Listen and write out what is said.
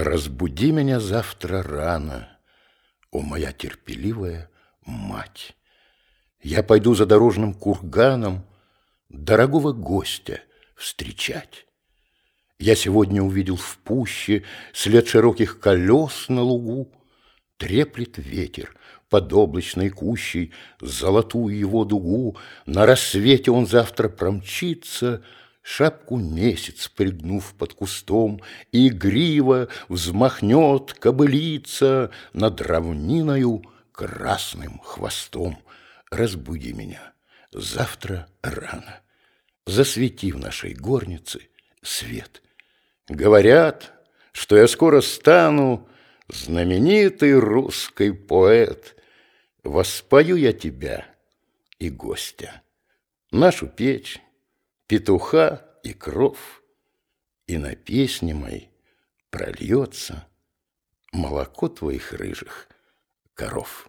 Разбуди меня завтра рано, О, моя терпеливая мать. Я пойду за дорожным курганом Дорогого гостя встречать. Я сегодня увидел в пуще След широких колес на лугу. Треплет ветер под облачной кущей Золотую его дугу. На рассвете он завтра промчится — Шапку месяц пригнув под кустом, И игриво взмахнет кобылица Над равниною красным хвостом. Разбуди меня завтра рано, Засвети в нашей горнице свет. Говорят, что я скоро стану Знаменитый русский поэт. Воспою я тебя и гостя, Нашу печь, петуха и кров, И на песне моей прольется молоко твоих рыжих коров.